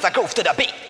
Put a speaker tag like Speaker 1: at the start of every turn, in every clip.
Speaker 1: as I groove to the beat.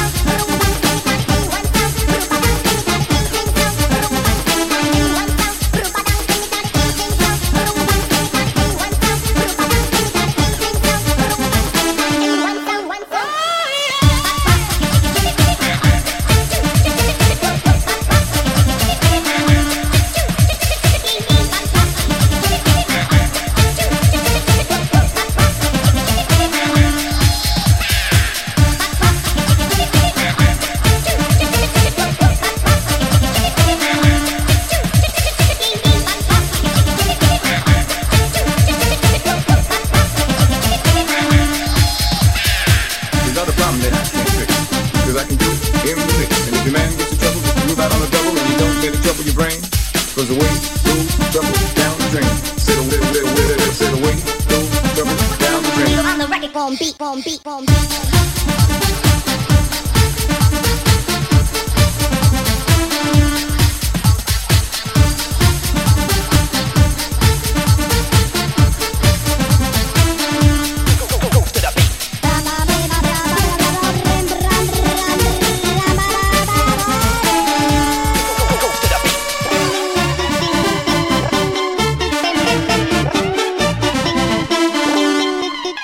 Speaker 2: that trick. Because I can do every trick. And if your man gets in trouble, move out on the double and you don't let it trouble your brain. Cause away goes trouble down the drain. Sit away, away, away, sit away, goes trouble down the drain.
Speaker 1: You're the record, bomb beat, bomb beat, bomb beat.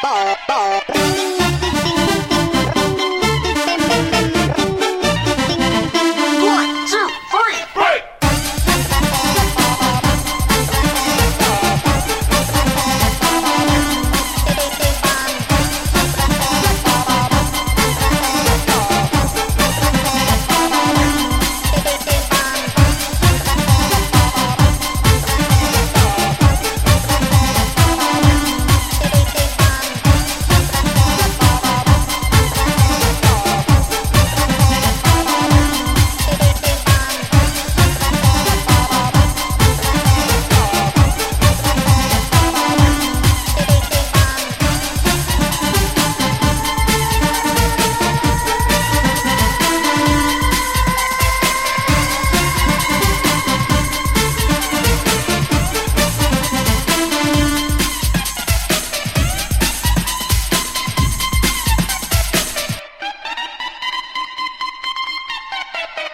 Speaker 1: ba ba